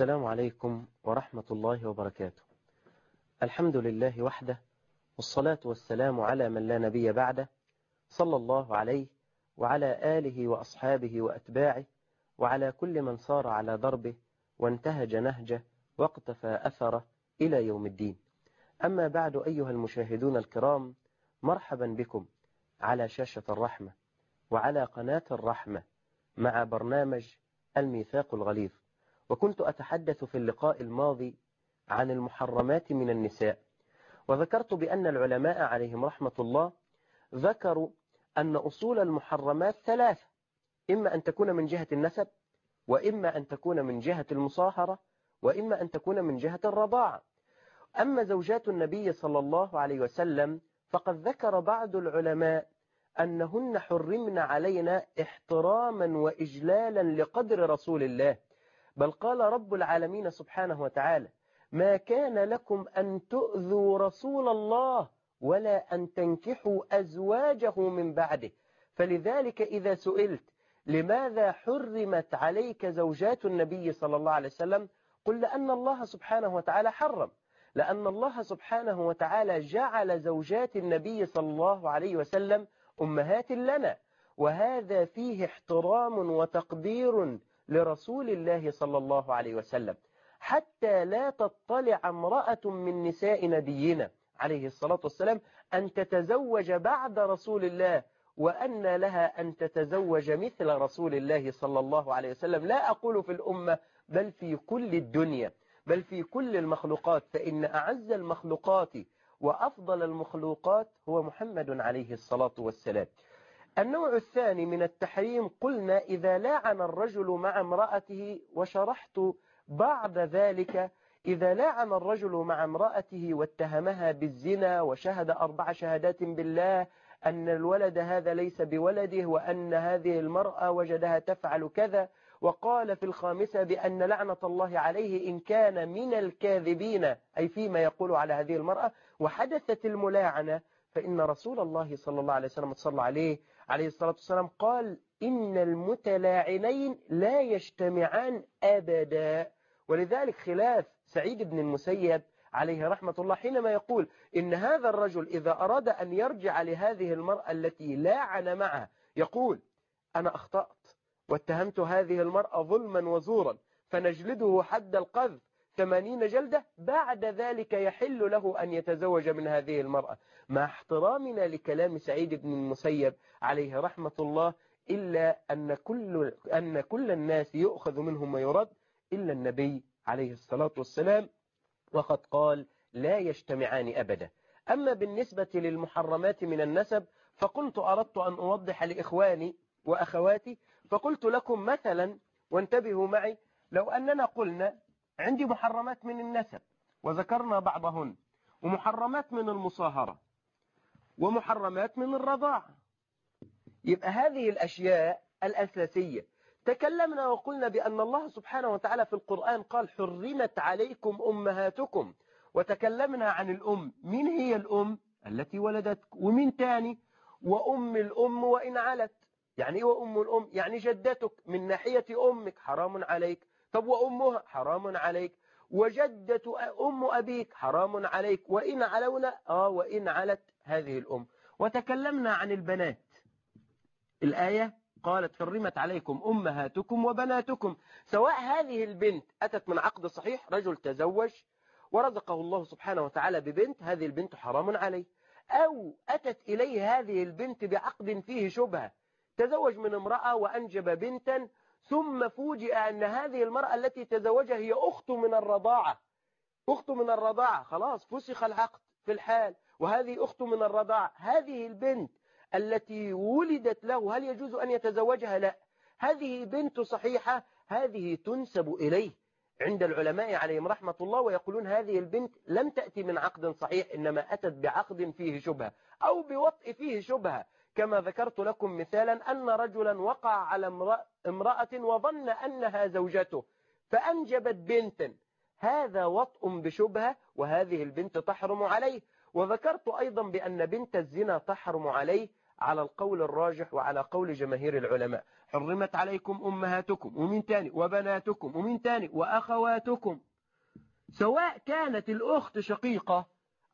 السلام عليكم ورحمة الله وبركاته. الحمد لله وحده والصلاة والسلام على من لا نبي بعده صلى الله عليه وعلى آله وأصحابه وأتباعه وعلى كل من صار على دربه وانتهج نهجه واقتفى أثره إلى يوم الدين. أما بعد أيها المشاهدون الكرام مرحبا بكم على شاشة الرحمة وعلى قناة الرحمة مع برنامج الميثاق الغليظ. وكنت أتحدث في اللقاء الماضي عن المحرمات من النساء وذكرت بأن العلماء عليهم رحمة الله ذكروا أن أصول المحرمات ثلاثة إما أن تكون من جهة النسب وإما أن تكون من جهة المصاهرة وإما أن تكون من جهة الرضاعة. أما زوجات النبي صلى الله عليه وسلم فقد ذكر بعض العلماء أنهن حرمن علينا احتراما وإجلالا لقدر رسول الله. بل قال رب العالمين سبحانه وتعالى ما كان لكم أن تؤذوا رسول الله ولا أن تنكحوا أزواجه من بعده. فلذلك إذا سئلت لماذا حرمت عليك زوجات النبي صلى الله عليه وسلم؟ قل لأن الله سبحانه وتعالى حرم. لأن الله سبحانه وتعالى جعل زوجات النبي صلى الله عليه وسلم أمهات لنا. وهذا فيه احترام وتقدير لرسول الله صلى الله عليه وسلم. حتى لا تطلع امرأة من نساء نبينا عليه الصلاة والسلام أن تتزوج بعد رسول الله وأن لها أن تتزوج مثل رسول الله صلى الله عليه وسلم. لا أقول في الأمة بل في كل الدنيا بل في كل المخلوقات فإن أعز المخلوقات وأفضل المخلوقات هو محمد عليه الصلاة والسلام. النوع الثاني من التحريم قلنا إذا لاعن الرجل مع امرأته وشرحت بعد ذلك إذا لاعن الرجل مع امرأته واتهمها بالزنا وشهد أربع شهادات بالله أن الولد هذا ليس بولده وأن هذه المرأة وجدها تفعل كذا وقال في الخامسة بأن لعنة الله عليه إن كان من الكاذبين أي فيما يقول على هذه المرأة وحدثت الملاعنة فإن رسول الله صلى الله عليه وسلم صلى عليه عليه الصلاة والسلام قال إن المتلاعنين لا يجتمعان أبدا. ولذلك خلاف سعيد بن المسيب عليه رحمة الله حينما يقول إن هذا الرجل إذا أراد أن يرجع لهذه المرأة التي لاعن معها يقول أنا أخطأت واتهمت هذه المرأة ظلما وزورا فنجلده حد القذف ثمانين جلدة بعد ذلك يحل له أن يتزوج من هذه المرأة. مع احترامنا لكلام سعيد بن المسيب عليه رحمة الله إلا أن كل, أن كل الناس يؤخذ منهم ما يرد إلا النبي عليه الصلاة والسلام. وقد قال لا يجتمعان أبدا. أما بالنسبة للمحرمات من النسب فقلت أردت أن أوضح لإخواني وأخواتي فقلت لكم مثلا وانتبهوا معي لو أننا قلنا عندي محرمات من النسب وذكرنا بعضهن ومحرمات من المصاهرة ومحرمات من الرضاعة يبقى هذه الأشياء الأساسية. تكلمنا وقلنا بأن الله سبحانه وتعالى في القرآن قال حرمت عليكم أمهاتكم. وتكلمنا عن الأم. مين هي الأم؟ التي ولدتك. ومين تاني؟ وأم الأم وإن علت. يعني إيه وأم الأم؟ يعني جدتك. من ناحية أمك. حرام عليك. طب وأمها حرام عليك. وجدة أم أبيك؟ حرام عليك. وإن علونا آه وإن علت هذه الأم. وتكلمنا عن البنات. الآية قالت حرمت عليكم أمهاتكم وبناتكم. سواء هذه البنت أتت من عقد صحيح رجل تزوج ورزقه الله سبحانه وتعالى ببنت هذه البنت حرام عليه. أو أتت إليه هذه البنت بعقد فيه شبهة. تزوج من امرأة وأنجب بنتا ثم فوجئ أن هذه المرأة التي تزوجها هي أخت من الرضاعة. أخت من الرضاعة. خلاص فسخ العقد في الحال. وهذه أخت من الرضاعة. هذه البنت التي ولدت له هل يجوز أن يتزوجها؟ لا. هذه بنت صحيحة هذه تنسب إليه. عند العلماء عليهم رحمة الله ويقولون هذه البنت لم تأتي من عقد صحيح إنما أتت بعقد فيه شبهة أو بوطء فيه شبهة. كما ذكرت لكم مثالا أن رجلا وقع على امرأة وظن أنها زوجته فأنجبت بنتا هذا وطء بشبهة وهذه البنت تحرم عليه. وذكرت أيضا بأن بنت الزنا تحرم عليه على القول الراجح وعلى قول جماهير العلماء. حرمت عليكم أمهاتكم ومين تاني وبناتكم ومين تاني وأخواتكم. سواء كانت الأخت شقيقة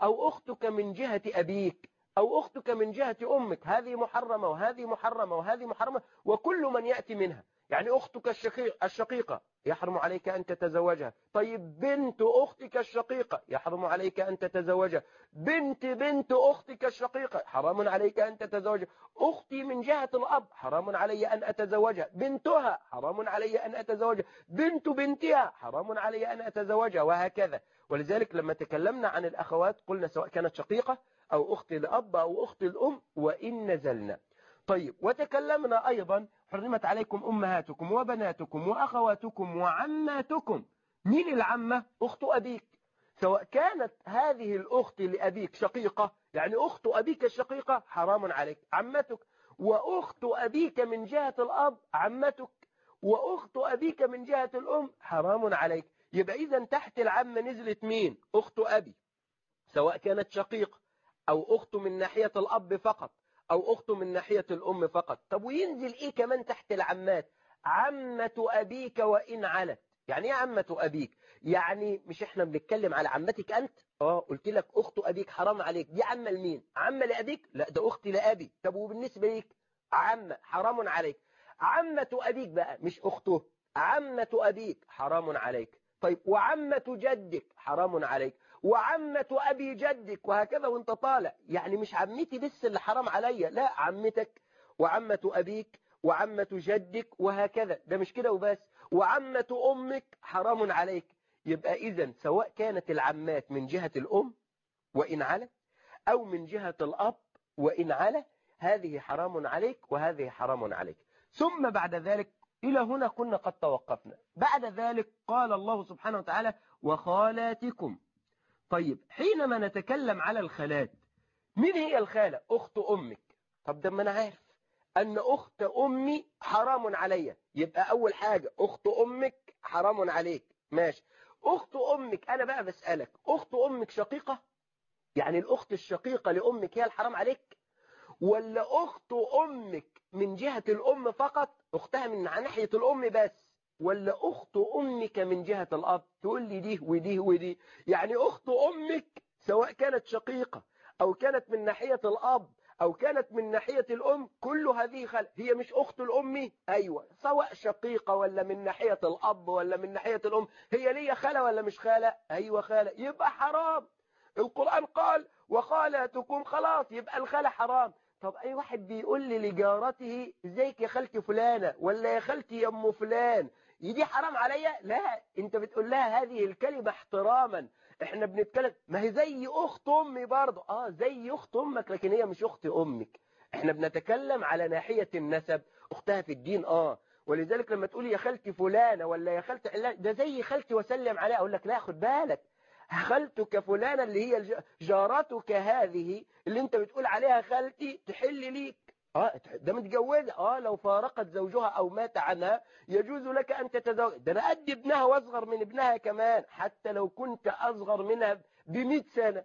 أو أختك من جهة أبيك أو أختك من جهة أمك هذه محرمة وهذه محرمة وهذه محرمة وكل من يأتي منها. يعني أختك الشقيق الشقيقة يحرم عليك أن تتزوجها. طيب بنت أختك الشقيقة يحرم عليك أن تتزوجها. بنت بنت أختك الشقيقة حرام عليك أن تتزوجها. أختي من جهة الأب حرام علي أن أتزوجها. بنتها حرام علي أن أتزوجها. بنت بنتها حرام علي أن أتزوجها وهكذا. ولذلك لما تكلمنا عن الأخوات قلنا سواء كانت شقيقة أو أخت الأب أو أخت الأم وإن نزلنا. طيب وتكلمنا أيضا حرمت عليكم أمهاتكم وبناتكم وأخواتكم وعماتكم. مين العمة؟ أخت أبيك. سواء كانت هذه الأخت لأبيك شقيقة يعني أخت أبيك الشقيقة حرام عليك. عمتك. وأخت أبيك من جهة الأب عمتك. وأخت أبيك من جهة الأم حرام عليك. يبقى إذا تحت العمة نزلت مين؟ أخت أبي. سواء كانت شقيقة أو أخت من ناحية الأب فقط أو أخت من ناحية الأم فقط. طب وينزل إيه كمان تحت العمات؟ عمة أبيك وإن علت. يعني إيه عمة أبيك؟ يعني مش إحنا بنتكلم على عمتك أنت؟ آه قلت لك أخت أبيك حرام عليك. دي عمة لمين؟ عمة لأبيك؟ لا ده أختي لأبي. طب وبالنسبة ليك؟ عمة حرام عليك. عمة أبيك بقى مش أخته. عمة أبيك حرام عليك. طيب وعمة جدك حرام عليك. وعمة أبي جدك وهكذا وأنت طالع. يعني مش عمتي بس اللي حرام عليا لا عمتك وعمة أبيك وعمة جدك وهكذا. ده مش كده وبس. وعمة أمك حرام عليك. يبقى إذا سواء كانت العمات من جهة الأم وإن علت أو من جهة الأب وإن على هذه حرام عليك وهذه حرام عليك. ثم بعد ذلك إلى هنا كنا قد توقفنا. بعد ذلك قال الله سبحانه وتعالى وخالاتكم طيب حينما نتكلم على الخالات مين هي الخالة؟ أخت أمك. طب ده ما أنا عارف أن أخت أمي حرام عليا. يبقى أول حاجة أخت أمك حرام عليك. ماشي. أخت أمك أنا بقى بسألك أخت أمك شقيقة؟ يعني الأخت الشقيقة لأمك هي الحرام عليك؟ ولا أخت أمك من جهة الأم فقط؟ أختها من ناحية الأم بس. ولا أخت أمك من جهة الأب؟ تقول لي دي ودي ودي. يعني أخت أمك سواء كانت شقيقة أو كانت من ناحية الأب أو كانت من ناحية الأم كل هذه خل هي مش أخت الأم؟ أيوة. سواء شقيقة ولا من ناحية الأب ولا من ناحية الأم هي ليا خالة ولا مش خالة؟ أيوة خالة. يبقى حرام. القرآن قال وخالاتكم خلاص يبقى الخالة حرام. طب أي واحد بيقول لي لجارته إزيك يا خالتي فلانة؟ ولا يا خالتي يا أم فلان؟ دي حرام عليا؟ لا. انت بتقول لها هذه الكلمة احتراما. إحنا بنتكلم ما هي زي أخت أمي برضه. آه زي أخت أمك لكن هي مش أخت أمك. إحنا بنتكلم على ناحية النسب أختها في الدين آه. ولذلك لما تقول يا خالتي فلانة ولا يا خالتي علان ده زي خالتي وسلم عليها. أقول لك لا خد بالك. خالتك فلانة اللي هي جارتك هذه اللي أنت بتقول عليها خالتي تحل ليك آه ده متجوزة. آه لو فارقت زوجها أو مات عنها يجوز لك أن تتزوج. ده أنا قد ابنها وأصغر من ابنها كمان حتى لو كنت أصغر منها ب سنة.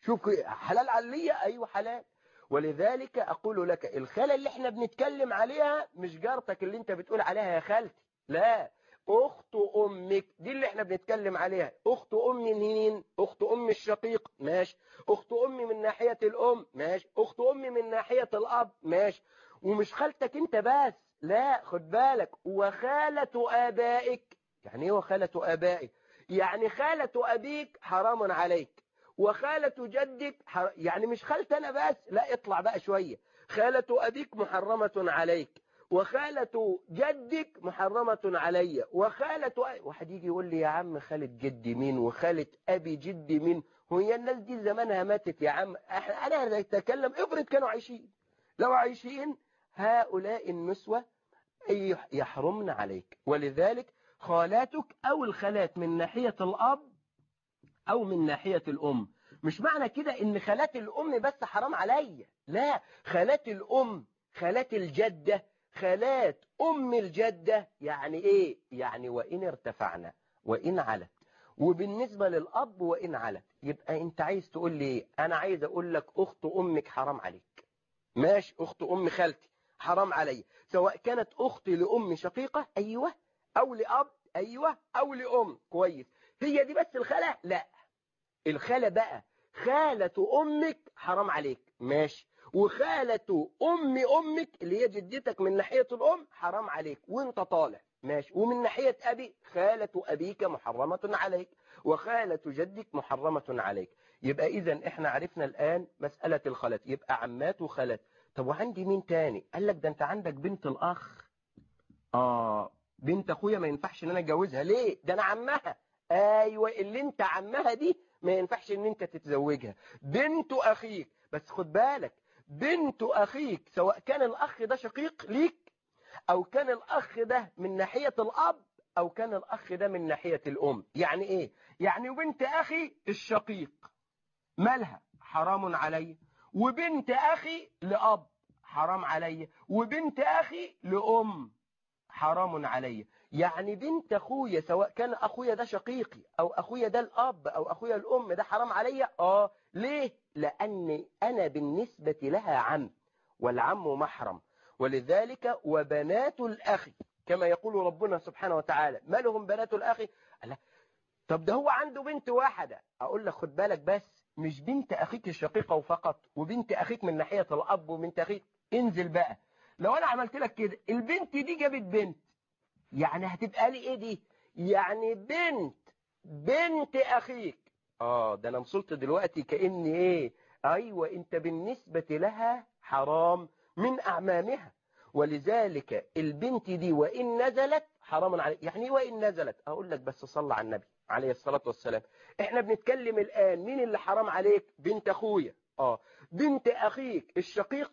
شوف حلال عليا أيوه حلال. ولذلك أقول لك الخالة اللي إحنا بنتكلم عليها مش جارتك اللي أنت بتقول عليها يا خالتي. لا. أخت أمك دي اللي إحنا بنتكلم عليها. أخت امي مين أخت امي الشقيق ماشي. أخت امي من ناحية الأم ماشي. أخت امي من ناحية الأب ماشي. ومش خالتك أنت بس لا خد بالك. وخالة آبائك. يعني إيه وخالة آبائك؟ يعني خالة أبيك حرام عليك. وخالة جدك حر... يعني مش خالتي أنا بس لا اطلع بقى شوية. خالة أبيك محرمة عليك. وخالة جدك محرمة عليا وخالة واحد يجي يقول لي يا عم خالة جدي مين وخالة أبي جدي مين؟ هي الناس دي زمانها ماتت يا عم. أنا أتكلم افرض كانوا عايشين. لو عايشين هؤلاء النسوة يحرمن عليك. ولذلك خالاتك أو الخالات من ناحية الأب أو من ناحية الأم. مش معنى كده إن خالات الأم بس حرام عليا. لا خالات الأم خالات الجدة خالات أم الجدة يعني إيه؟ يعني وإن ارتفعنا وإن علت. وبالنسبة للأب وإن علت. يبقى أنت عايز تقول لي أنا عايز أقول لك أخت أمك حرام عليك. ماشي أخت أم خالتي حرام علي سواء كانت أختي لأم شقيقة أيوه. أو لأب أيوه. أو لأم كويس. هي دي بس الخالة؟ لا. الخالة بقى خالة أمك حرام عليك. ماشي. وخالة أم أمك اللي هي جدتك من ناحية الأم حرام عليك. وأنت طالع. ماشي. ومن ناحية أبي خالة أبيك محرمة عليك. وخالة جدك محرمة عليك. يبقى اذا إحنا عرفنا الآن مسألة الخالات. يبقى عمات وخالات. طب وعندي مين تاني؟ قال لك ده أنت عندك بنت الأخ. آه بنت أخويا ما ينفعش إن أنا أتجوزها. ليه؟ ده أنا عمها. أيوه اللي أنت عمها دي ما ينفعش إن أنت تتزوجها. بنت أخيك. بس خد بالك بنت أخيك سواء كان الأخ ده شقيق ليك أو كان الأخ ده من ناحية الأب أو كان الأخ ده من ناحية الأم. يعني إيه؟ يعني بنت أخي الشقيق. مالها؟ حرام علي. وبنت أخي لأب حرام علي. وبنت أخي لأم حرام علي. يعني بنت أخويا سواء كان أخويا ده شقيقي أو أخويا ده الأب أو أخويا الأم ده حرام عليا آه. ليه؟ لأن أنا بالنسبة لها عم والعم محرم. ولذلك وبنات الأخ كما يقول ربنا سبحانه وتعالى ما لهم بنات الأخ؟ لا. طب ده هو عنده بنت واحدة. أقول لك خد بالك بس مش بنت أخيك الشقيقة فقط وبنت أخيك من ناحية الأب وبنت أخيك. انزل بقى. لو أنا عملت لك كده البنت دي جابت بنت. يعني هتبقى لي إيه دي؟ يعني بنت بنت أخيك. آه ده أنا وصلت دلوقتي كاني إيه؟ أيوه أنت بالنسبة لها حرام من أعمامها. ولذلك البنت دي وإن نزلت حرام عليك يعني إيه وإن نزلت أقول لك بس صلى على النبي عليه الصلاة والسلام. إحنا بنتكلم الآن مين اللي حرام عليك؟ بنت أخويا. آه بنت أخيك الشقيق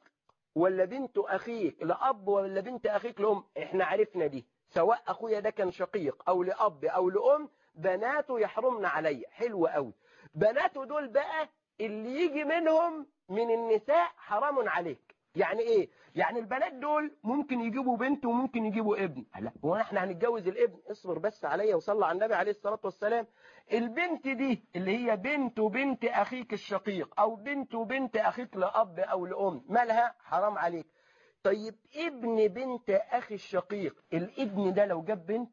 ولا بنت أخيك لاب ولا بنت أخيك لام إحنا عرفنا دي. سواء أخويا ده كان شقيق أو لأب أو لأم بناته يحرمن عليا. حلو قوي. بناته دول بقى اللي يجي منهم من النساء حرام عليك. يعني إيه؟ يعني البنات دول ممكن يجيبوا بنت وممكن يجيبوا ابن. لا هو إحنا هنتجوز الابن. اصبر بس عليا وصلى على النبي عليه الصلاة والسلام. البنت دي اللي هي بنت وبنت أخيك الشقيق أو بنت وبنت أخيك لأب أو لأم مالها؟ حرام عليك. طيب ابن بنت أخي الشقيق الابن ده لو جاب بنت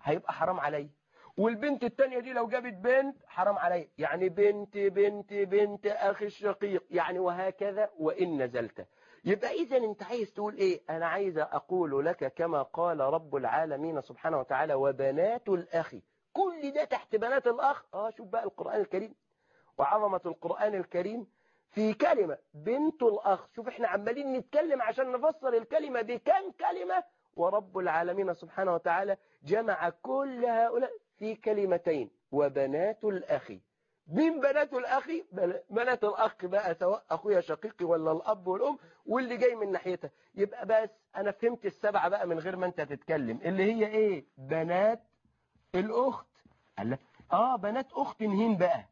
هيبقى حرام عليا. والبنت التانية دي لو جابت بنت حرام عليا. يعني بنت بنت بنت أخي الشقيق. يعني وهكذا وإن نزلت. يبقى إذا أنت عايز تقول إيه؟ أنا عايز أقول لك كما قال رب العالمين سبحانه وتعالى وبنات الأخ. كل ده تحت بنات الأخ. آه شوف بقى القرآن الكريم. وعظمة القرآن الكريم في كلمة بنت الأخ. شوف إحنا عمالين نتكلم عشان نفسر الكلمة بكم كلمة. ورب العالمين سبحانه وتعالى جمع كل هؤلاء. في كلمتين وبنات الأخ. مين بنات الأخ؟ بنات الأخ بقى سواء أخويا شقيقي ولا الأب والأم واللي جاي من ناحيتها. يبقى بس أنا فهمت السبعة بقى من غير ما أنت تتكلم. اللي هي إيه؟ بنات الأخت. قال آه بنات أخت هين بقى.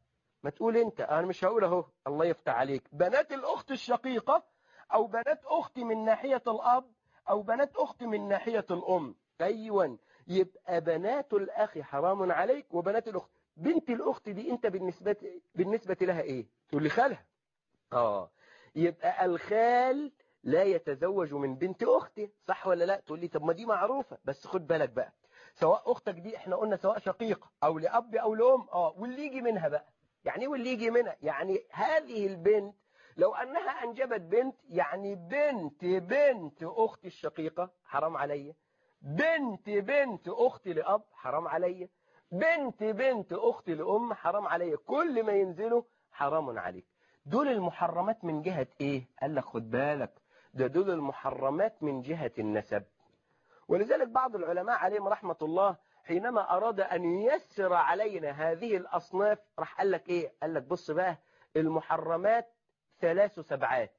ما تقول أنت. أنا مش هقول أهو. الله يفتح عليك. بنات الأخت الشقيقة أو بنات أختي من ناحية الأب أو بنات أختي من ناحية الأم. أيوه. يبقى بنات الأخ حرام عليك وبنات الأخت. بنت الأخت دي أنت بالنسبة بالنسبة لها إيه؟ تقول لي خالها. آه. يبقى الخال لا يتزوج من بنت اخته صح ولا لا؟ تقول لي طب ما دي معروفة. بس خد بالك بقى. سواء أختك دي إحنا قلنا سواء شقيقة أو لأب أو لأم. آه. واللي يجي منها بقى. يعني واللي يجي منها؟ يعني هذه البنت لو أنها أنجبت بنت يعني بنت بنت أختي الشقيقة حرام عليا. بنت بنت أختي لأب حرام عليا بنت بنت أختي لأم حرام عليا كل ما ينزلوا حرام عليك. دول المحرمات من جهة إيه؟ قال لك خد بالك. ده دول المحرمات من جهة النسب. ولذلك بعض العلماء عليهم رحمة الله حينما أراد أن ييسر علينا هذه الأصناف راح قال لك إيه؟ قال لك بص بقى المحرمات ثلاث سبعات.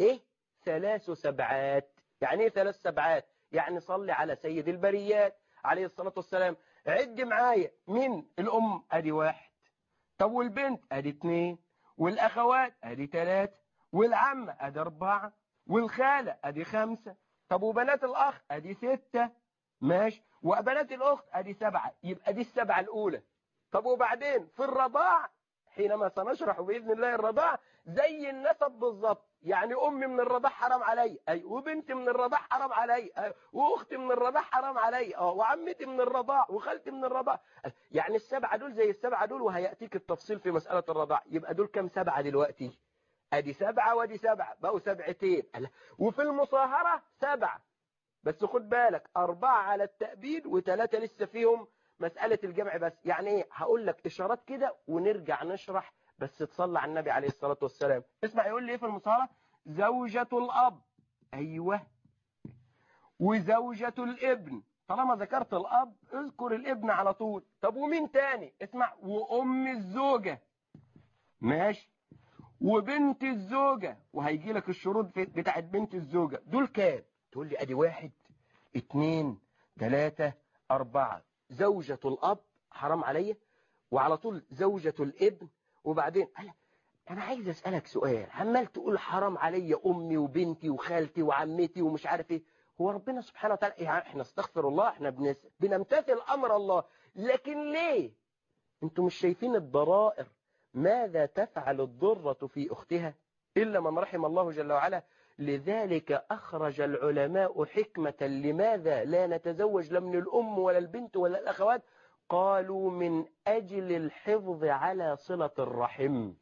إيه؟ ثلاث سبعات. يعني إيه ثلاث سبعات؟ يعني صلي على سيد البريات عليه الصلاة والسلام. عد معايا. من الأم أدي واحد طب والبنت أدي اتنين والأخوات أدي تلاتة والعمة أدي أربعة والخالة أدي خمسة طب وبنات الأخ أدي ستة ماشي. وبنات الأخت أدي سبعة. يبقى دي السبعة الأولى. طب وبعدين في الرضاع حينما سنشرح بإذن الله الرضاع زي النسب بالظبط يعني أمي من الرضاع حرام علي أي وبنتي من الرضاع حرام علي وأختي من الرضاع حرام علي أه وعمتي من الرضاع وخالتي من الرضاع. يعني السبعة دول زي السبعة دول وهيأتيك التفصيل في مسألة الرضاع. يبقى دول كم سبعة دلوقتي؟ أدي سبعة وأدي سبعة بقوا سبعتين. وفي المصاهرة سبعة. بس خد بالك أربعة على التأبيد وثلاثة لسه فيهم مسألة الجمع بس. يعني إيه؟ هقول لك إشارات كده ونرجع نشرح بس تصلى على النبي عليه الصلاة والسلام. اسمع يقول لي إيه في المصاهرة زوجة الأب. أيوة. وزوجة الابن. طالما ذكرت الأب اذكر الابن على طول. طب ومين تاني؟ اسمع وأم الزوجة. ماشي. وبنت الزوجة. وهيجي لك الشروط بتاعت بنت الزوجة. دول كام؟ تقول لي أدي واحد اتنين تلاتة أربعة. زوجة الأب حرام عليا؟ وعلى طول زوجة الابن وبعدين أنا عايز أسألك سؤال عمال تقول حرام عليا أمي وبنتي وخالتي وعمتي ومش عارف إيه. هو ربنا سبحانه وتعالى يعني إحنا استغفر الله إحنا بنس... بنمتثل أمر الله لكن ليه؟ أنتوا مش شايفين الضرائر؟ ماذا تفعل الضرة في أختها؟ إلا من رحم الله جل وعلا. لذلك أخرج العلماء حكمة لماذا لا نتزوج لا من الأم ولا البنت ولا الأخوات؟ قالوا من أجل الحفظ على صلة الرحم.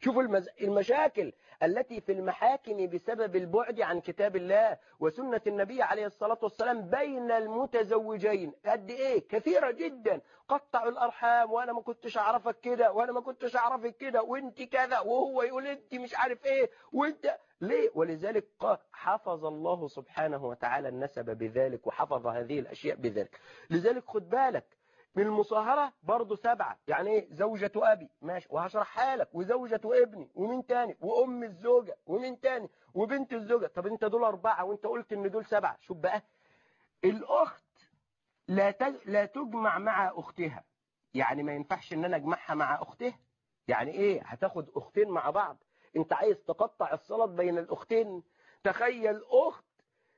شوفوا. المشاكل التي في المحاكم بسبب البعد عن كتاب الله وسنة النبي عليه الصلاة والسلام بين المتزوجين. قد إيه؟ كثيرة جدا. قطعوا الأرحام وأنا ما كنتش أعرفك كده وأنا ما كنتش أعرفك كده وأنت كذا وهو يقول أنت مش عارف إيه وأنت ليه؟ ولذلك حفظ الله سبحانه وتعالى النسب بذلك وحفظ هذه الأشياء بذلك. لذلك خد بالك من المصاهرة برضه سبعة. يعني إيه؟ زوجة أبي. ماشي. وهشرحها لك وزوجة ابني. ومين تاني؟ وأم الزوجة. ومين تاني؟ وبنت الزوجة. طب أنت دول أربعة وأنت قلت إن دول سبعة. شوف بقى. الأخت لا تج... لا تجمع مع أختها. يعني ما ينفعش إن أنا أجمعها مع أختها. يعني إيه؟ هتاخد أختين مع بعض. أنت عايز تقطع الصلة بين الأختين؟ تخيل أخت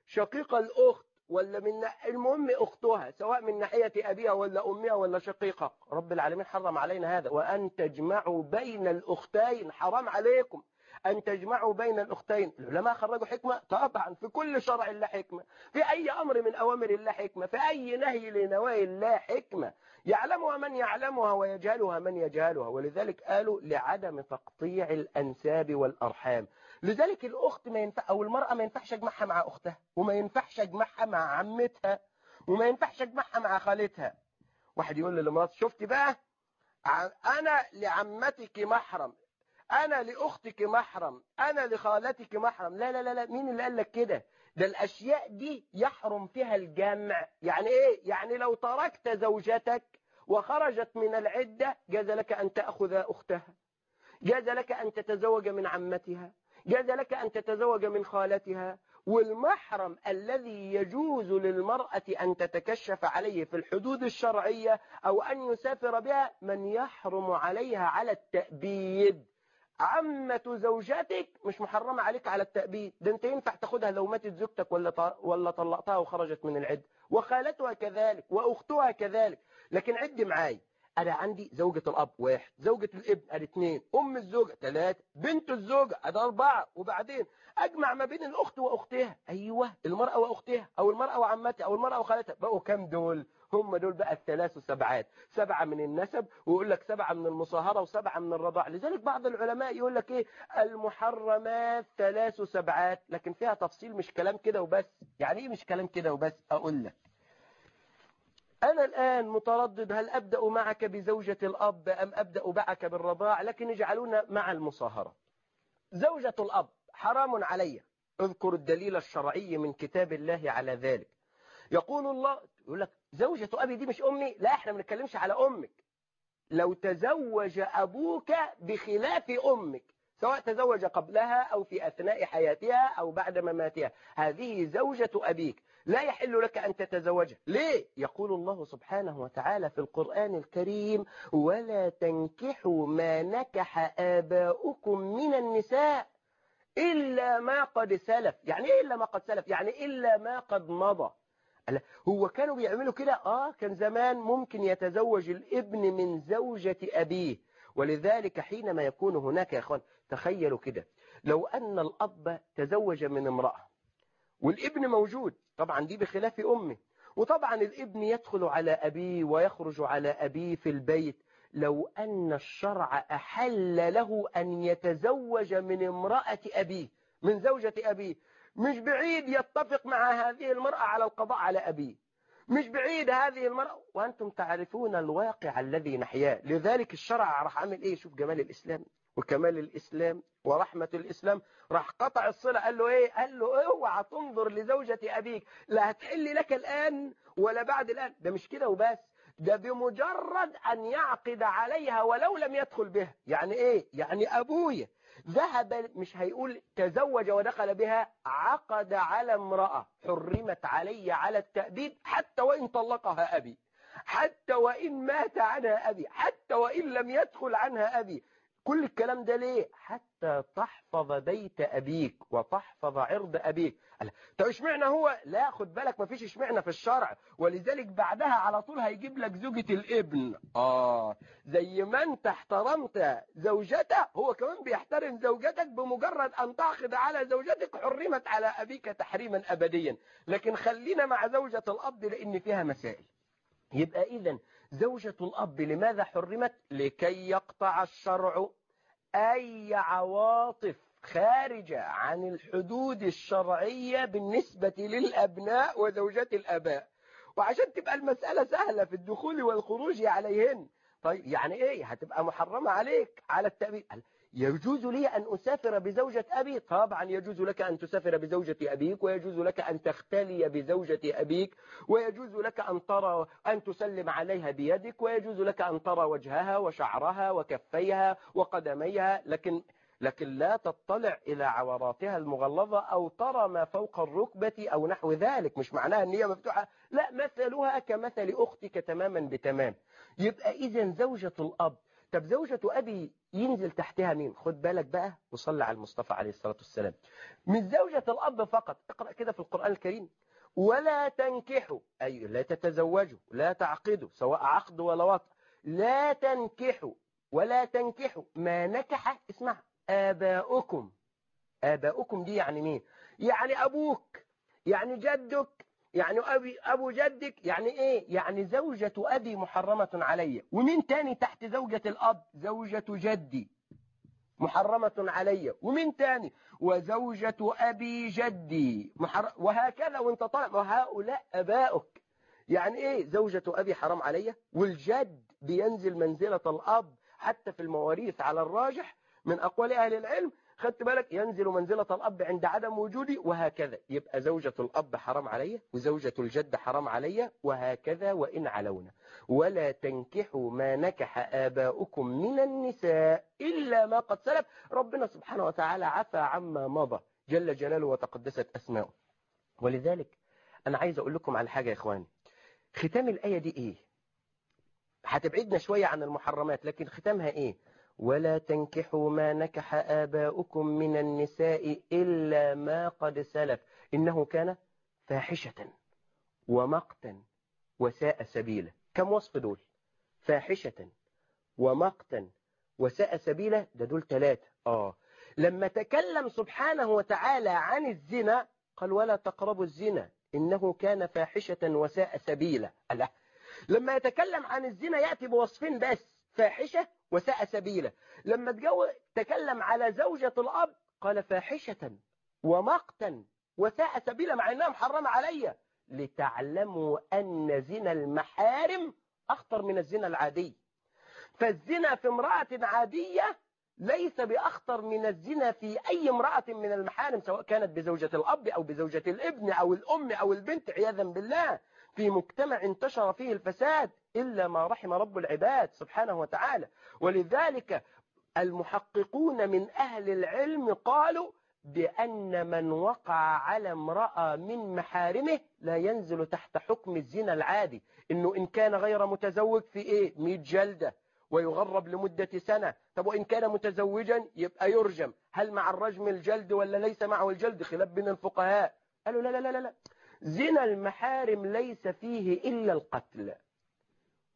شقيقة الأخت ولا من المهم أختها سواء من ناحية أبيها ولا أمها ولا شقيقة. رب العالمين حرم علينا هذا. وأن تجمعوا بين الأختين حرام عليكم. أن تجمعوا بين الأختين. العلماء خرجوا حكمة طبعا في كل شرع الله حكمة. في أي أمر من أوامر الله حكمة. في أي نهي لنواهي الله حكمة. يعلمها من يعلمها ويجهلها من يجهلها. ولذلك قالوا لعدم تقطيع الأنساب والأرحام. لذلك الأخت ما ينفع أو المرأة ما ينفعش أجمعها مع أختها وما ينفعش أجمعها مع عمتها وما ينفعش أجمعها مع خالتها. واحد يقول لي لمرات شفتي بقى؟ أنا لعمتك محرم أنا لأختك محرم أنا لخالتك محرم. لا لا لا لا مين اللي قال لك كده؟ ده الأشياء دي يحرم فيها الجمع. يعني إيه؟ يعني لو تركت زوجتك وخرجت من العدة جاز لك أن تأخذ أختها جاز لك أن تتزوج من عمتها. جاز لك أن تتزوج من خالتها والمحرم الذي يجوز للمرأة أن تتكشف عليه في الحدود الشرعية أو أن يسافر بها من يحرم عليها على التأبيد. عمة زوجتك مش محرمة عليك على التأبيد. ده أنت ينفع تاخدها لو ماتت زوجتك ولا ولا طلقتها وخرجت من العد. وخالتها كذلك وأختها كذلك. لكن عد معاي أنا عندي زوجة الأب واحد زوجة الابن أدي اثنين أم الزوجة ثلاثة بنت الزوجة أدي أربعة وبعدين أجمع ما بين الأخت وأختها. أيوة المرأة وأختها أو المرأة وعمتها أو المرأة وخالتها. بقوا كام دول؟ هم دول بقى الثلاث سبعات سبعة من النسب ويقول لك سبعة من المصاهرة وسبعة من الرضاع. لذلك بعض العلماء يقول لك إيه؟ المحرمات ثلاث سبعات لكن فيها تفصيل مش كلام كده وبس. يعني إيه مش كلام كده وبس؟ أقول لك. أنا الآن متردد هل أبدأ معك بزوجة الأب أم أبدأ معك بالرضاع لكن اجعلونا مع المصاهرة. زوجة الأب حرام علي. اذكر الدليل الشرعي من كتاب الله على ذلك. يقول الله يقول لك زوجة أبي دي مش أمي؟ لا إحنا ما بنتكلمش على أمك. لو تزوج أبوك بخلاف أمك سواء تزوج قبلها أو في أثناء حياتها أو بعد مماتها هذه زوجة أبيك. لا يحل لك أن تتزوجها ليه؟ يقول الله سبحانه وتعالى في القرآن الكريم ولا تنكحوا ما نكح آباؤكم من النساء إلا ما قد سلف. يعني إيه إلا ما قد سلف؟ يعني إلا ما قد مضى. هو كانوا بيعملوا كده؟ آه كان زمان ممكن يتزوج الابن من زوجة أبيه. ولذلك حينما يكون هناك يا إخوان تخيلوا كده لو أن الأب تزوج من امرأة والابن موجود طبعا دي بخلاف أمه وطبعا الابن يدخل على أبيه ويخرج على أبيه في البيت. لو أن الشرع أحل له أن يتزوج من امرأة أبيه من زوجة أبيه مش بعيد يتفق مع هذه المرأة على القضاء على أبيه. مش بعيد هذه المرأة. وأنتم تعرفون الواقع الذي نحياه. لذلك الشرع راح عامل إيه؟ شوف جمال الإسلام. وكمال الإسلام ورحمة الإسلام. راح قطع الصلة قال له إيه؟ قال له اوعى تنظر لزوجة أبيك لا هتحل لك الآن ولا بعد الآن. ده مش كده وبس ده بمجرد أن يعقد عليها ولو لم يدخل بها. يعني إيه؟ يعني أبويا. ذهب مش هيقول تزوج ودخل بها عقد على امرأة حرمت علي على التأبيد حتى وإن طلقها أبي حتى وإن مات عنها أبي حتى وإن لم يدخل عنها أبي. كل الكلام ده ليه؟ حتى تحفظ بيت أبيك وتحفظ عرض أبيك. طب اشمعنى هو؟ لا خد بالك ما فيش اشمعنى في الشرع. ولذلك بعدها على طول هيجيب لك زوجة الابن. آه زي ما أنت احترمت زوجته هو كمان بيحترم زوجتك بمجرد أن تعقد على زوجتك حرمت على أبيك تحريما أبديا. لكن خلينا مع زوجة الأب لأن فيها مسائل. يبقى إذا زوجة الأب لماذا حرمت؟ لكي يقطع الشرع أي عواطف خارجة عن الحدود الشرعية بالنسبة للأبناء وزوجات الأباء. وعشان تبقى المسألة سهلة في الدخول والخروج عليهن. طيب يعني إيه؟ هتبقى محرمة عليك على التأبيد يجوز لي أن أسافر بزوجة أبي؟ طبعا يجوز لك أن تسافر بزوجة أبيك ويجوز لك أن تختلي بزوجة أبيك ويجوز لك أن ترى أن تسلم عليها بيدك ويجوز لك أن ترى وجهها وشعرها وكفيها وقدميها لكن لكن لا تطلع إلى عوراتها المغلظة أو ترى ما فوق الركبة أو نحو ذلك. مش معناها أن هي مفتوحة. لا مثلها كمثل أختك تماما بتمام. يبقى إذا زوجة الأب طب زوجة أبي ينزل تحتها مين؟ خد بالك بقى وصلى على المصطفى عليه الصلاة والسلام. من زوجة الأب فقط. اقرأ كده في القرآن الكريم. ولا تنكحوا أي لا تتزوجوا لا تعقدوا سواء عقد ولا وطء لا تنكحوا ولا تنكحوا. ما نكح اسمع آباؤكم. آباؤكم دي يعني مين؟ يعني أبوك يعني جدك يعني أبي أبو جدك يعني إيه؟ يعني زوجة أبي محرمة علي. ومين تاني تحت زوجة الأب؟ زوجة جدي محرمة علي. ومين تاني؟ وزوجة أبي جدي محر... وهكذا وانت طالع. وهؤلاء أباؤك يعني إيه زوجة أبي حرام علي؟ والجد بينزل منزلة الأب حتى في المواريث على الراجح من أقوال أهل العلم خدت بالك؟ ينزل منزلة الأب عند عدم وجودي وهكذا. يبقى زوجة الأب حرام علي وزوجة الجد حرام علي وهكذا وإن علونا. ولا تنكحوا ما نكح آباؤكم من النساء إلا ما قد سلف. ربنا سبحانه وتعالى عفى عما مضى. جل جلاله وتقدست أسماؤه. ولذلك أنا عايز أقول لكم على حاجة يا إخواني. ختام الآية دي إيه؟ هتبعدنا شوية عن المحرمات لكن ختامها إيه؟ ولا تنكحوا ما نكح آباؤكم من النساء إلا ما قد سلف إنه كان فاحشة ومقتا وساء سبيلا كم وصف دول؟ فاحشة ومقتا وساء سبيلا ده دول ثلاثة آه. لما تكلم سبحانه وتعالى عن الزنا قال ولا تقربوا الزنا إنه كان فاحشة وساء سبيلا. لما يتكلم عن الزنا يأتي بوصفين بس فاحشة وساء سبيلا لما. تكلم على زوجة الأب قال فاحشة ومقتا وساء سبيلا مع أنها محرمة علي لتعلموا أن زنا المحارم أخطر من الزنا العادي. فالزنا في امرأة عادية ليس بأخطر من الزنا في أي امرأة من المحارم سواء كانت بزوجة الأب أو بزوجة الابن أو الأم أو البنت عياذا بالله. في مجتمع انتشر فيه الفساد إلا ما رحم رب العباد سبحانه وتعالى. ولذلك المحققون من أهل العلم قالوا بأن من وقع على امرأة من محارمه لا ينزل تحت حكم الزنا العادي. إنه إن كان غير متزوج في إيه؟ 100 جلدة ويغرب لمدة سنة. طب وإن كان متزوجا يبقى يرجم. هل مع الرجم الجلد ولا ليس معه الجلد؟ خلاف بين الفقهاء. قالوا لا لا لا لا. زنا المحارم ليس فيه إلا القتل.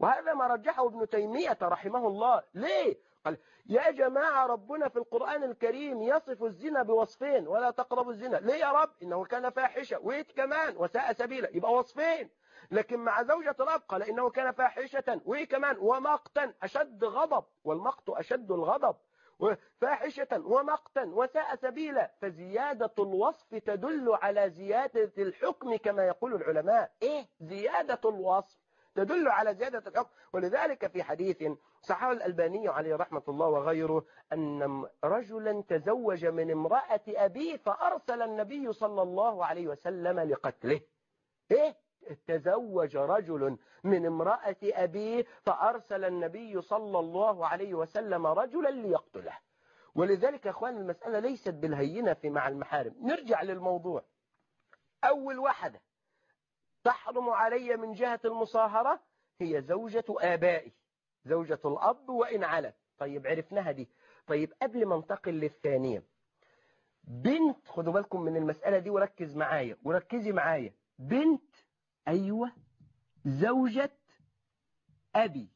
وهذا ما رجحه ابن تيمية رحمه الله. ليه؟ قال يا جماعة ربنا في القرآن الكريم يصف الزنا بوصفين ولا تقربوا الزنا. ليه يا رب؟ إنه كان فاحشة. وإيه كمان وساء سبيلا. يبقى وصفين. لكن مع زوجة الأب قال إنه كان فاحشة. وإيه كمان ومقتا أشد غضب. والمقت أشد الغضب. فاحشة ومقتا وساء سبيلا. فزيادة الوصف تدل على زيادة الحكم كما يقول العلماء. إيه؟ زيادة الوصف. تدل على زيادة الحكم. ولذلك في حديث صححه الألباني عليه رحمة الله وغيره أن رجلا تزوج من امرأة أبيه فأرسل النبي صلى الله عليه وسلم لقتله. إيه؟ تزوج رجل من امرأة أبيه فأرسل النبي صلى الله عليه وسلم رجلا ليقتله. ولذلك يا أخوان المسألة ليست بالهينة في مع المحارم. نرجع للموضوع. أول واحدة تحرم علي من جهة المصاهرة هي زوجة آبائي زوجة الأب وإن علت طيب عرفناها دي. طيب قبل ما انتقل للثانية بنت خدوا بالكم من المسألة دي وركز معايا وركزي معايا. بنت أيوة زوجة أبي.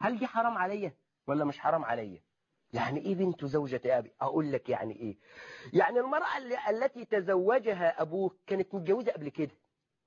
هل دي حرام عليا ولا مش حرام عليا؟ يعني إيه بنت زوجة أبي؟ أقول لك يعني إيه. يعني المرأة التي تزوجها أبوك كانت متجوزة قبل كده.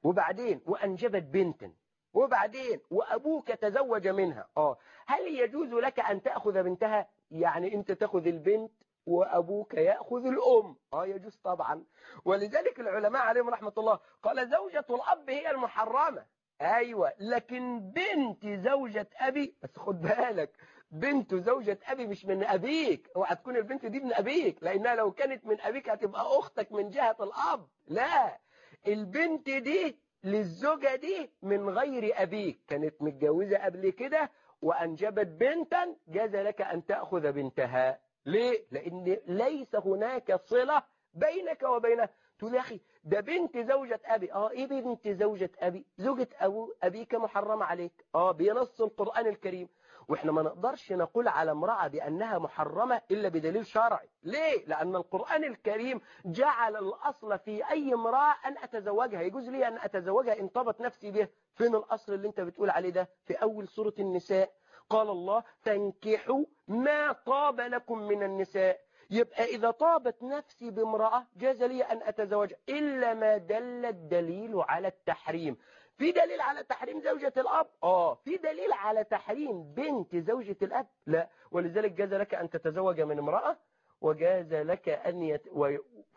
وبعدين وأنجبت بنتا وبعدين وأبوك تزوج منها. آه. هل يجوز لك أن تأخذ بنتها؟ يعني أنت تأخذ البنت وأبوك يأخذ الأم. آه يجوز طبعا. ولذلك العلماء عليهم رحمة الله قال زوجة الأب هي المحرمة. أيوة لكن بنت زوجة أبي بس خد بالك بنت زوجة أبي مش من أبيك. اوعى تكون البنت دي من أبيك لأنها لو كانت من أبيك هتبقى أختك من جهة الأب. لا. البنت دي للزوجة دي من غير أبيك. كانت متجوزة قبل كده وأنجبت بنتا جاز لك أن تأخذ بنتها. ليه؟ لأن ليس هناك صلة بينك وبينها تقول يا أخي ده بنت زوجة أبي. آه إيه بنت زوجة أبي؟ زوجة أبو أبيك محرمة عليك. آه بنص القرآن الكريم. وإحنا ما نقدرش نقول على امرأة بأنها محرمة إلا بدليل شرعي. ليه؟ لأن القرآن الكريم جعل الأصل في أي امرأة أن أتزوجها. يجوز لي أن أتزوجها إن طبت نفسي به. فين الأصل اللي أنت بتقول عليه ده؟ في أول سورة النساء. قال الله تنكحوا ما طاب لكم من النساء. يبقى إذا طابت نفسي بامرأة جاز لي أن أتزوج إلا ما دل الدليل على التحريم. في دليل على تحريم زوجة الأب؟ آه. في دليل على تحريم بنت زوجة الأب؟ لا. ولذلك جاز لك أن تتزوج من امرأة وجاز لك أن يت...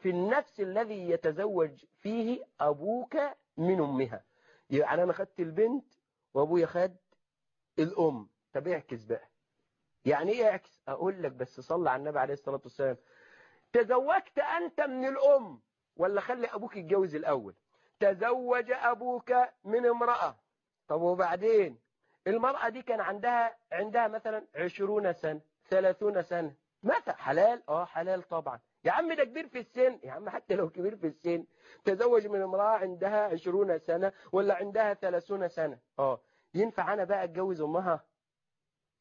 في النفس الذي يتزوج فيه أبوك من أمها. يعني أنا خدت البنت وأبويا خد الأم. طب اعكس بقى. يعني إيه اعكس؟ أقول لك بس صلى على النبي عليه الصلاة والسلام. تزوجت أنت من الأم ولا خلي أبوك يتجوز الأول؟ تزوج أبوك من امرأة. طب وبعدين؟ المرأة دي كان عندها عندها مثلا عشرون سنة ثلاثون سنة. مثلا حلال؟ آه حلال طبعا. يا عم ده كبير في السن. يا عم حتى لو كبير في السن. تزوج من امرأة عندها عشرون سنة ولا عندها ثلاثون سنة. آه ينفع أنا بقى أتجوز أمها؟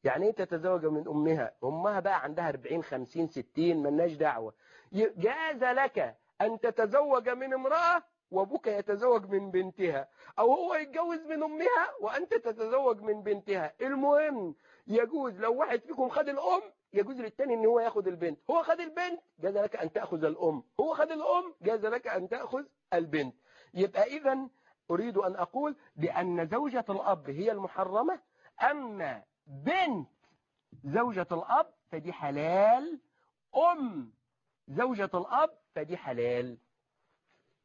يعني إيه تتزوج من أمها؟ أمها بقى عندها 40 50 60 ملناش دعوة. جاز لك أن تتزوج من امرأة وأبوك يتزوج من بنتها أو هو يتجوز من أمها وأنت تتزوج من بنتها. المهم يجوز لو واحد فيكم خد الأم يجوز للتاني إن هو ياخد البنت. هو خد البنت جاز لك أن تأخذ الأم. هو خد الأم جاز لك أن تأخذ البنت. يبقى اذا أريد أن أقول بأن زوجة الأب هي المحرمة. أما بنت زوجة الأب فدي حلال. أم زوجة الأب فدي حلال.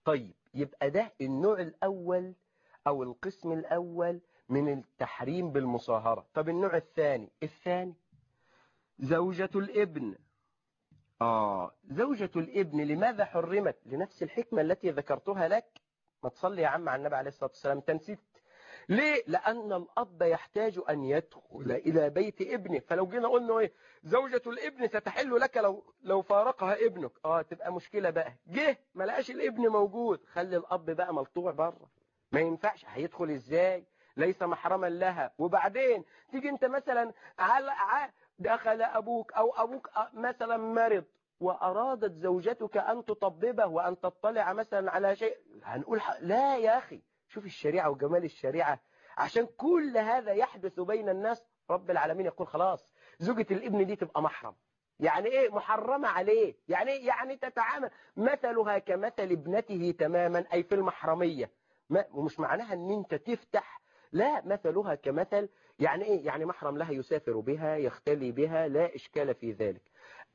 طيب. يبقى ده النوع الأول أو القسم الأول من التحريم بالمصاهرة. طب النوع الثاني؟ الثاني زوجة الابن. آه زوجة الابن لماذا حرمت؟ لنفس الحكمة التي ذكرتها لك. ما تصلي يا عم على النبي عليه الصلاة والسلام. تنسيت. ليه؟ لأن الأب يحتاج أن يدخل إلى بيت ابنه فلو جينا قلنا إيه؟ زوجة الابن ستحل لك لو لو فارقها ابنك. آه تبقى مشكلة بقى. جه ما لقاش الابن موجود. خلي الأب بقى ملطوع بره. ما ينفعش. هيدخل إزاي؟ ليس محرما لها. وبعدين تيجي أنت مثلا على دخل أبوك أو أبوك مثلا مرض وأرادت زوجتك أن تطببه وأن تطلع مثلا على شيء. هنقول لا يا أخي. شوف الشريعة وجمال الشريعة. عشان كل هذا يحدث بين الناس رب العالمين يقول خلاص زوجة الابن دي تبقى محرم. يعني إيه؟ محرمة عليه. يعني إيه؟ يعني تتعامل. مثلها كمثل ابنته تماما أي في المحرمية. ومش معناها إن أنت تفتح. لا مثلها كمثل يعني إيه؟ يعني محرم لها يسافر بها يختلي بها لا إشكال في ذلك.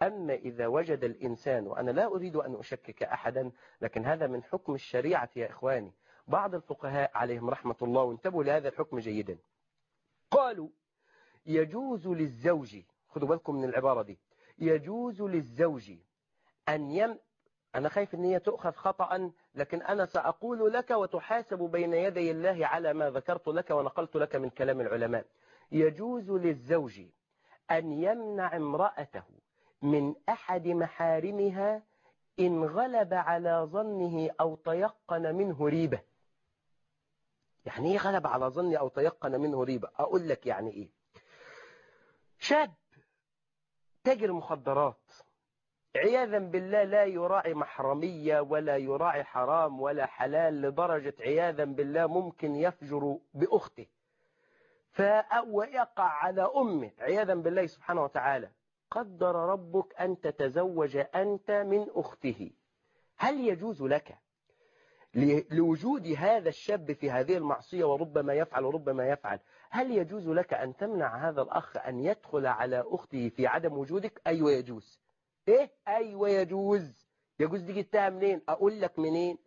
أما إذا وجد الإنسان وأنا لا أريد أن أشكك أحدا لكن هذا من حكم الشريعة يا إخواني. بعض الفقهاء عليهم رحمة الله وانتبهوا لهذا الحكم جيدا. قالوا يجوز للزوج خدوا بالكم من العبارة دي يجوز للزوج أن يم أنا خايف أن هي تؤخذ خطأ لكن أنا سأقول لك وتحاسب بين يدي الله على ما ذكرت لك ونقلت لك من كلام العلماء. يجوز للزوج أن يمنع امرأته من أحد محارمها إن غلب على ظنه أو تيقن منه ريبة. يعني إيه غلب على ظني أو تيقن منه ريبة؟ أقول لك يعني إيه. شاب تاجر مخدرات عياذا بالله لا يراعي محرمية ولا يراعي حرام ولا حلال لدرجة عياذا بالله ممكن يفجر بأخته. ويقع على أمه عياذا بالله سبحانه وتعالى. قدر ربك أن تتزوج أنت من أخته. هل يجوز لك لوجود هذا الشاب في هذه المعصية وربما يفعل وربما يفعل. هل يجوز لك أن تمنع هذا الأخ أن يدخل على أخته في عدم وجودك؟ أيوة يجوز إيه؟ أيوة يجوز يجوز دي جبتها منين؟ أقول لك منين؟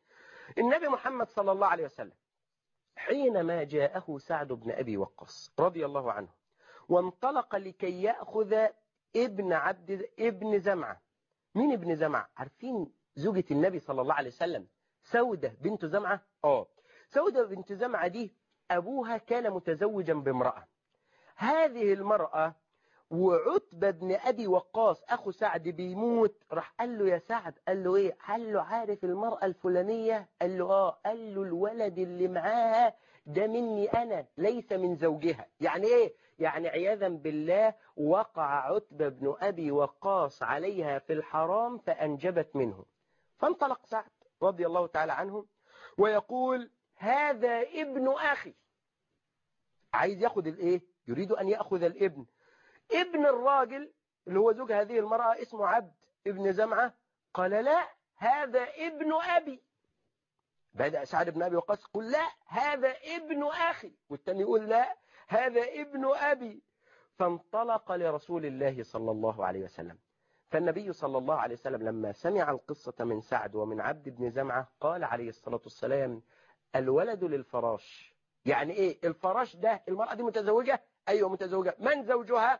النبي محمد صلى الله عليه وسلم حينما جاءه سعد بن أبي وقص رضي الله عنه وانطلق لكي يأخذ ابن عبد ابن زمعة. مين ابن زمعة؟ عارفين زوجة النبي صلى الله عليه وسلم؟ سودة بنت زمعة. آه. سودة بنت زمعة دي أبوها كان متزوجا بامرأة. هذه المرأة وعتبة بن أبي وقاص أخو سعد بيموت. راح قال له يا سعد قال له إيه؟ قال له عارف المرأة الفلانية؟ قال له آه. قال له الولد اللي معاها ده مني أنا ليس من زوجها. يعني إيه؟ يعني عياذا بالله وقع عتبة بن أبي وقاص عليها في الحرام فأنجبت منه. فانطلق سعد. رضي الله تعالى عنه ويقول هذا ابن أخي. عايز ياخد الايه يريد أن يأخذ الابن. ابن الراجل اللي هو زوج هذه المرأة اسمه عبد ابن زمعة قال لا هذا ابن أبي. بدأ سعد بن أبي وقاص يقول لا هذا ابن أخي. والتاني يقول لا هذا ابن أبي. فانطلق لرسول الله صلى الله عليه وسلم. فالنبي صلى الله عليه وسلم لما سمع القصة من سعد ومن عبد بن زمعة قال عليه الصلاة والسلام الولد للفراش. يعني إيه؟ الفراش ده المرأة دي متزوجة؟ أيوه متزوجة. من زوجها؟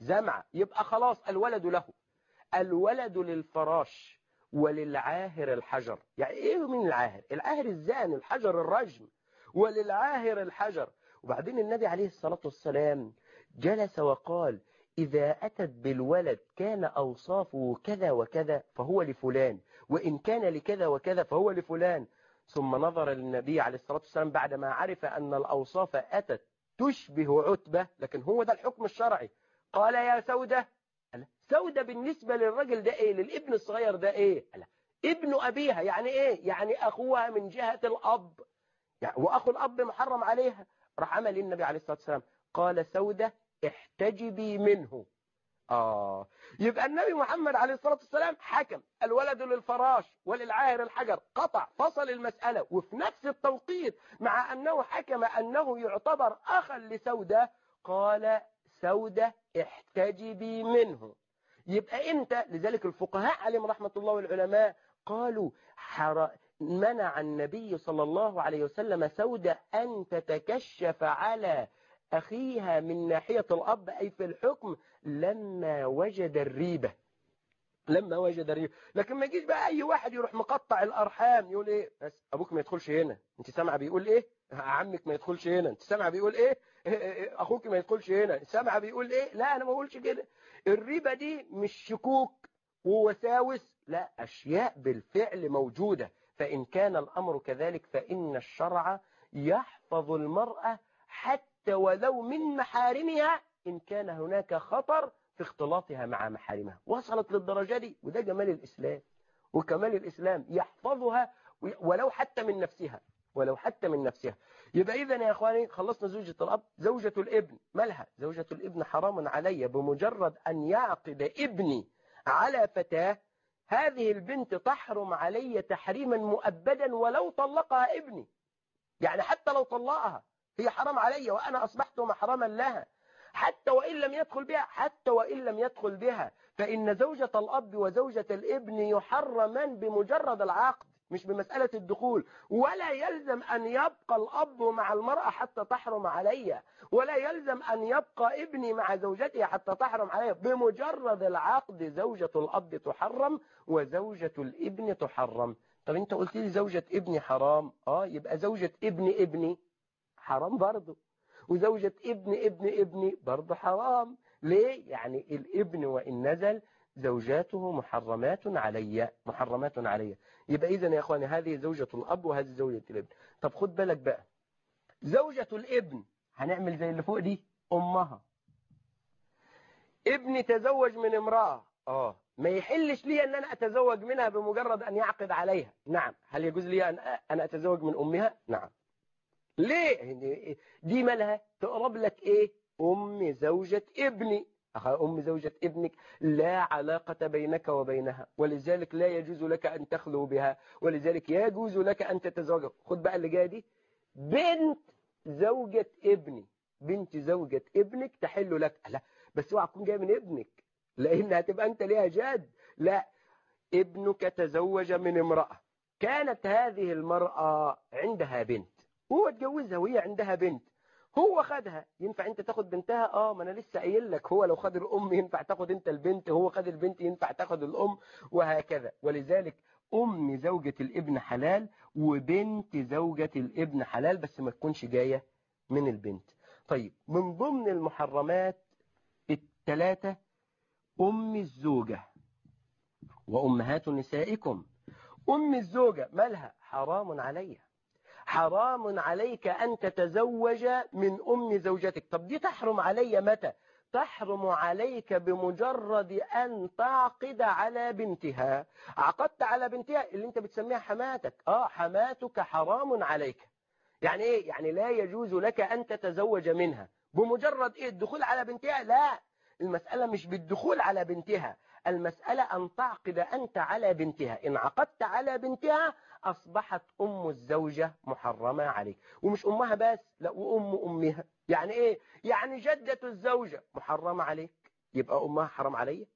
زمعة. يبقى خلاص الولد له. الولد للفراش وللعاهر الحجر. يعني إيه من العاهر؟ العاهر الزان الحجر الرجم. وللعاهر الحجر. وبعدين النبي عليه الصلاة والسلام جلس وقال إذا أتت بالولد كان أوصافه كذا وكذا فهو لفلان وإن كان لكذا وكذا فهو لفلان. ثم نظر للنبي عليه الصلاة والسلام بعدما عرف أن الأوصاف أتت تشبه عتبة لكن هو ده الحكم الشرعي. قال يا سودة. سودة بالنسبة للرجل ده إيه؟ للابن الصغير ده إيه؟ ابن أبيها. يعني إيه؟ يعني أخوها من جهة الأب. يعني وأخو الأب محرم عليها. راح عمل عليه الصلاة والسلام. قال سودة. احتجبي منه. آه. يبقى النبي محمد عليه الصلاة والسلام حكم. الولد للفراش وللعاهر الحجر. قطع فصل المسألة. وفي نفس التوقيت مع أنه حكم أنه يعتبر أخا لسودة قال سودة احتجبي منه. يبقى أنت لذلك الفقهاء عليهم رحمة الله والعلماء قالوا حر... منع النبي صلى الله عليه وسلم سودة أن تتكشف على أخيها من ناحية الأب أي في الحكم لما وجد الريبة. لما وجد الريبة. لكن ما يجيش بقى أي واحد يروح مقطع الأرحام يقول إيه؟ بس أبوك ما يدخلش هنا. أنت سامعة بيقول إيه؟ عمك ما يدخلش هنا. أنت سامعة بيقول إيه؟ أخوك ما يدخلش هنا. سامعة بيقول إيه؟ لا أنا ما بقولش كده. الريبة دي مش شكوك ووساوس لا أشياء بالفعل موجودة. فإن كان الأمر كذلك فإن الشرع يحفظ المرأة حتى ولو من محارمها إن كان هناك خطر في اختلاطها مع محارمها. وصلت للدرجة دي وده جمال الإسلام. وكمال الإسلام يحفظها ولو حتى من نفسها ولو حتى من نفسها. يبقى إذا يا إخواني خلصنا زوجة الأب. زوجة الإبن مالها زوجة الإبن حرام علي بمجرد أن يعقد ابني على فتاة هذه البنت تحرم علي تحريما مؤبدا ولو طلقها ابني. يعني حتى لو طلقها هي حرام علي وأنا أصبحت محرما لها. حتى وإن لم يدخل بها حتى وإن لم يدخل بها. فإن زوجة الأب وزوجة الابن يحرمان بمجرد العقد مش بمسألة الدخول. ولا يلزم أن يبقى الأب مع المرأة حتى تحرم علي ولا يلزم أن يبقى ابني مع زوجتي حتى تحرم علي بمجرد العقد زوجة الأب تحرم وزوجة الابن تحرم. طب أنت قلت لي زوجة ابني حرام. آه يبقى زوجة ابن ابني حرام برضه وزوجة ابن ابن ابني برضه حرام. ليه؟ يعني الابن وإن نزل زوجاته محرمات علي محرمات علي. يبقى إذن يا أخواني هذه زوجة الأب وهذه زوجة الابن. طب خد بالك بقى. زوجة الابن هنعمل زي اللي فوق دي؟ أمها. ابني تزوج من امرأة. آه. ما يحلش لي أن أنا أتزوج منها بمجرد أن يعقد عليها. نعم. هل يجوز لي أن أتزوج من أمها؟ نعم. ليه؟ دي مالها؟ تقرب لك إيه؟ أم زوجة ابني. أم زوجة ابنك. لا علاقة بينك وبينها. ولذلك لا يجوز لك أن تخلو بها. ولذلك يجوز لك أن تتزوج. خد بقى اللي جاية دي. بنت زوجة ابني. بنت زوجة ابنك تحل لك. لا بس اوعى تكون جاية من ابنك. لأن هتبقى أنت ليها جاد لا ابنك تزوج من امرأة. كانت هذه المرأة عندها بنت. هو اتجوزها وهي عندها بنت. هو خدها. ينفع انت تاخد بنتها؟ آه ما أنا لسه قايل لك هو لو خد الأم ينفع تاخد أنت البنت هو خد البنت ينفع تاخد الأم وهكذا. ولذلك أم زوجة الابن حلال وبنت زوجة الابن حلال بس ما تكونش جاية من البنت. طيب من ضمن المحرمات الثلاثة أم الزوجة وأمهات نسائكم. أم الزوجة مالها؟ حرام عليها. حرام عليك أن تتزوج من أم زوجتك. طب دي تحرم علي متى؟ تحرم عليك بمجرد أن تعقد على بنتها. عقدت على بنتها اللي أنت بتسميها حماتك. آه حماتك حرام عليك. يعني إيه؟ يعني لا يجوز لك أن تتزوج منها. بمجرد إيه؟ الدخول على بنتها؟ لا. المسألة مش بالدخول على بنتها. المسألة أن تعقد أنت على بنتها. إن عقدت على بنتها أصبحت أم الزوجة محرمة عليك. ومش أمها بس لا وأم أمها. يعني إيه؟ يعني جدة الزوجة محرمة عليك. يبقى أمها حرام عليا؟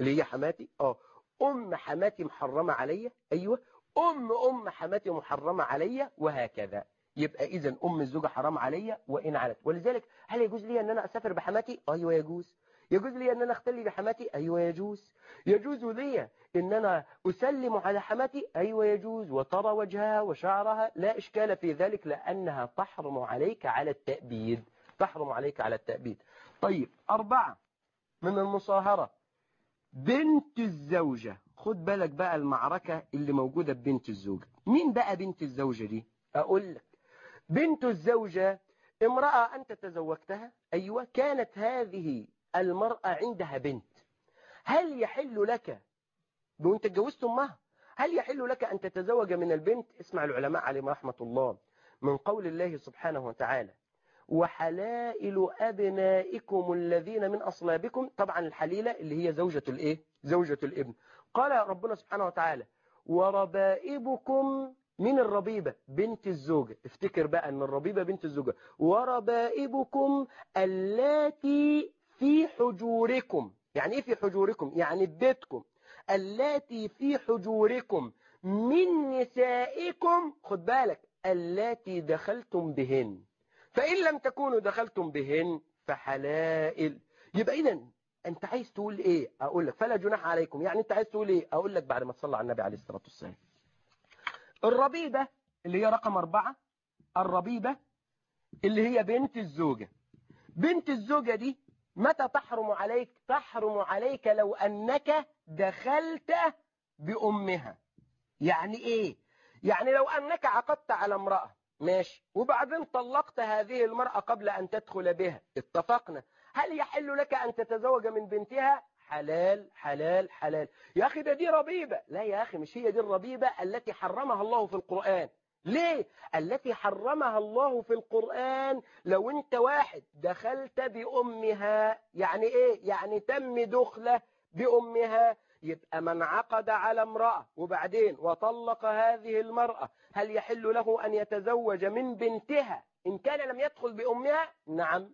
اللي هي حماتي؟ آه. أم حماتي محرمة عليا؟ أيوة. أم أم حماتي محرمة عليا؟ وهكذا. يبقى إذا أم الزوجة حرام عليا وإن علت. ولذلك هل يجوز لي أن أنا أسافر بحماتي؟ أيوة يجوز. يجوز لي أن أنا أختلي بحماتي؟ أيوة يجوز. يجوز لي أن أنا أسلم على حماتي؟ أيوة يجوز. وترى وجهها وشعرها؟ لا إشكال في ذلك لأنها تحرم عليك على التأبيد. تحرم عليك على التأبيد. طيب أربعة من المصاهرة. بنت الزوجة. خد بالك بقى المعركة اللي موجودة ببنت الزوجة. مين بقى بنت الزوجة دي؟ أقول لك. بنت الزوجة امرأة أنت تزوجتها؟ أيوة. كانت هذه المرأة عندها بنت. هل يحل لك وانت اتجوزت امها هل يحل لك أن تتزوج من البنت؟ اسمع العلماء عليهم رحمة الله من قول الله سبحانه وتعالى وحلائل أبنائكم الذين من أصلابكم طبعا الحليلة اللي هي زوجة الإيه؟ زوجة الإبن. قال ربنا سبحانه وتعالى وربائبكم من الربيبة بنت الزوجة. افتكر بقى أن الربيبة بنت الزوجة. وربائبكم اللاتي في حجوركم. يعني إيه في حجوركم؟ يعني بيتكم. اللاتي في حجوركم من نسائكم خد بالك اللاتي دخلتم بهن. فإن لم تكونوا دخلتم بهن فحلائل. يبقى إذا أنت عايز تقول إيه؟ أقول لك فلا جناح عليكم. يعني أنت عايز تقول إيه؟ أقول لك بعد ما تصلى على النبي عليه الصلاة والسلام. الربيبة اللي هي رقم أربعة الربيبة اللي هي بنت الزوجة. بنت الزوجة دي متى تحرم عليك تحرم عليك لو أنك دخلت بأمها؟ يعني إيه؟ يعني لو أنك عقدت على امرأة ماشي وبعدين طلقت هذه المرأة قبل أن تدخل بها اتفقنا. هل يحل لك أن تتزوج من بنتها؟ حلال حلال حلال. يا أخي ده دي ربيبة. لا يا أخي مش هي دي الربيبة التي حرمها الله في القرآن. ليه؟ التي حرمها الله في القرآن لو انت واحد دخلت بأمها يعني إيه؟ يعني تم دخله بأمها يبقى من عقد على امرأة وبعدين وطلق هذه المرأة هل يحل له أن يتزوج من بنتها إن كان لم يدخل بأمها؟ نعم.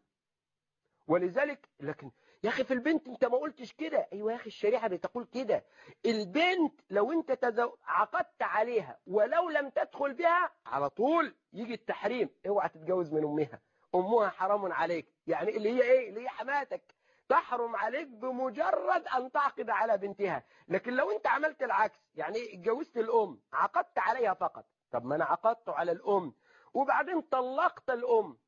ولذلك لكن يا أخي في البنت أنت ما قلتش كده. أيوة يا أخي الشريعة بتقول كده. البنت لو أنت تزو... عقدت عليها ولو لم تدخل بها على طول يجي التحريم. اوعى تتجوز من أمها. أمها حرام عليك. يعني اللي هي إيه؟ اللي هي حماتك. تحرم عليك بمجرد أن تعقد على بنتها. لكن لو أنت عملت العكس يعني اتجوزت الأم عقدت عليها فقط. طب ما أنا عقدت على الأم. وبعدين طلقت الأم.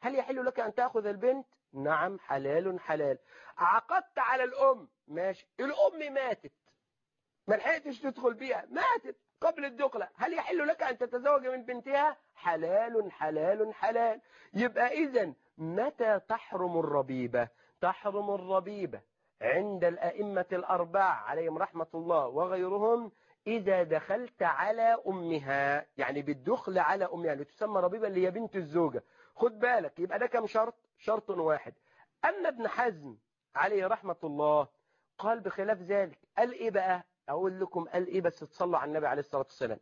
هل يحل لك أن تأخذ البنت؟ نعم حلال حلال. عقدت على الأم ماشي. الأم ماتت. ما لحقتش تدخل بيها ماتت قبل الدخلة. هل يحل لك أن تتزوج من بنتها؟ حلال حلال حلال. يبقى إذا متى تحرم الربيبة؟ تحرم الربيبة عند الأئمة الأربعة عليهم رحمة الله وغيرهم إذا دخلت على أمها يعني بالدخل على أمها اللي تسمى ربيبة اللي هي بنت الزوجة. خد بالك يبقى ده كم شرط؟ شرط واحد. أما ابن حزم عليه رحمة الله قال بخلاف ذلك قال إيه بقى أقول لكم قال إيه بس تصلوا على النبي عليه الصلاة والسلام.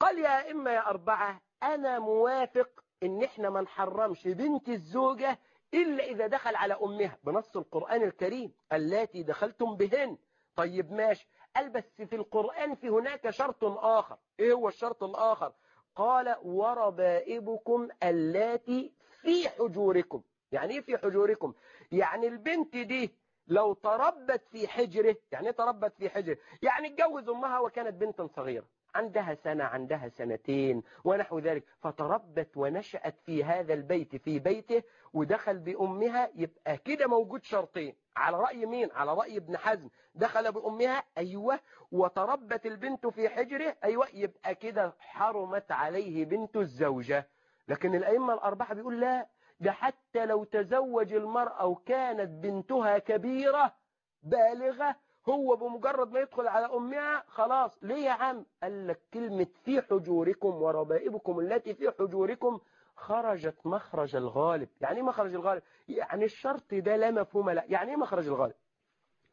قال يا أئمة يا أربعة أنا موافق إن إحنا ما نحرمش بنت الزوجة إلا إذا دخل على أمها بنص القرآن الكريم التي دخلتم بهن. طيب ماشي. قال بس في القرآن في هناك شرط آخر. إيه هو الشرط الآخر؟ قال وربائبكم اللاتي في حجوركم. يعني إيه في حجوركم؟ يعني البنت دي لو تربت في حجره يعني إيه تربت في حجره؟ يعني اتجوز أمها وكانت بنتا صغيرة عندها سنة عندها سنتين ونحو ذلك فتربت ونشأت في هذا البيت في بيته ودخل بأمها يبقى كده موجود شرطين على رأي مين؟ على رأي ابن حزم. دخل بأمها أيوة وتربت البنت في حجره أيوة يبقى كده حرمت عليه بنت الزوجة. لكن الأئمة الأربعة بيقول لا ده حتى لو تزوج المرأة وكانت بنتها كبيرة بالغة هو بمجرد ما يدخل على أمها خلاص ليه يا عم؟ قال لك كلمة في حجوركم وربائبكم التي في حجوركم خرجت مخرج الغالب. يعني إيه مخرج الغالب؟ يعني الشرط ده لا مفهوم لا. يعني إيه مخرج الغالب؟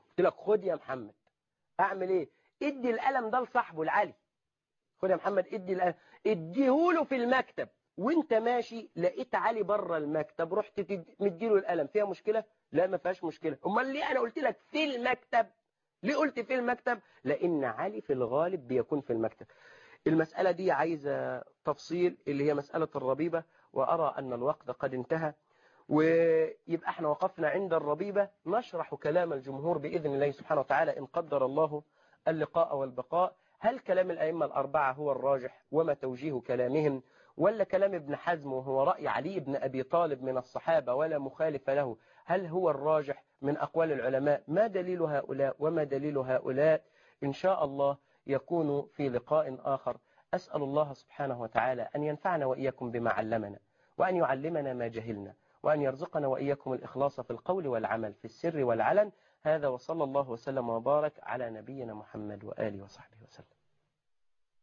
قلت لك خد يا محمد أعمل إيه؟ إدي القلم ده لصاحبه العلي خد يا محمد إدي القلم إديهوله في المكتب. وانت ماشي لقيت علي بره المكتب رحت مديله القلم فيها مشكلة؟ لا ما فيهاش مشكلة. أمال ليه أنا قلت لك في المكتب؟ ليه قلت في المكتب؟ لأن علي في الغالب بيكون في المكتب. المسألة دي عايزة تفصيل اللي هي مسألة الربيبة وأرى أن الوقت قد انتهى. ويبقى إحنا وقفنا عند الربيبة. نشرح كلام الجمهور بإذن الله سبحانه وتعالى إن قدر الله اللقاء والبقاء. هل كلام الأئمة الأربعة هو الراجح؟ وما توجيه كلامهم؟ ولا كلام ابن حزم وهو رأي علي بن أبي طالب من الصحابة ولا مخالف له؟ هل هو الراجح من أقوال العلماء؟ ما دليل هؤلاء وما دليل هؤلاء؟ إن شاء الله يكون في لقاء آخر. أسأل الله سبحانه وتعالى أن ينفعنا وإياكم بما علمنا وأن يعلمنا ما جهلنا وأن يرزقنا وإياكم الإخلاص في القول والعمل في السر والعلن. هذا وصلى الله وسلم وبارك على نبينا محمد وآله وصحبه وسلم.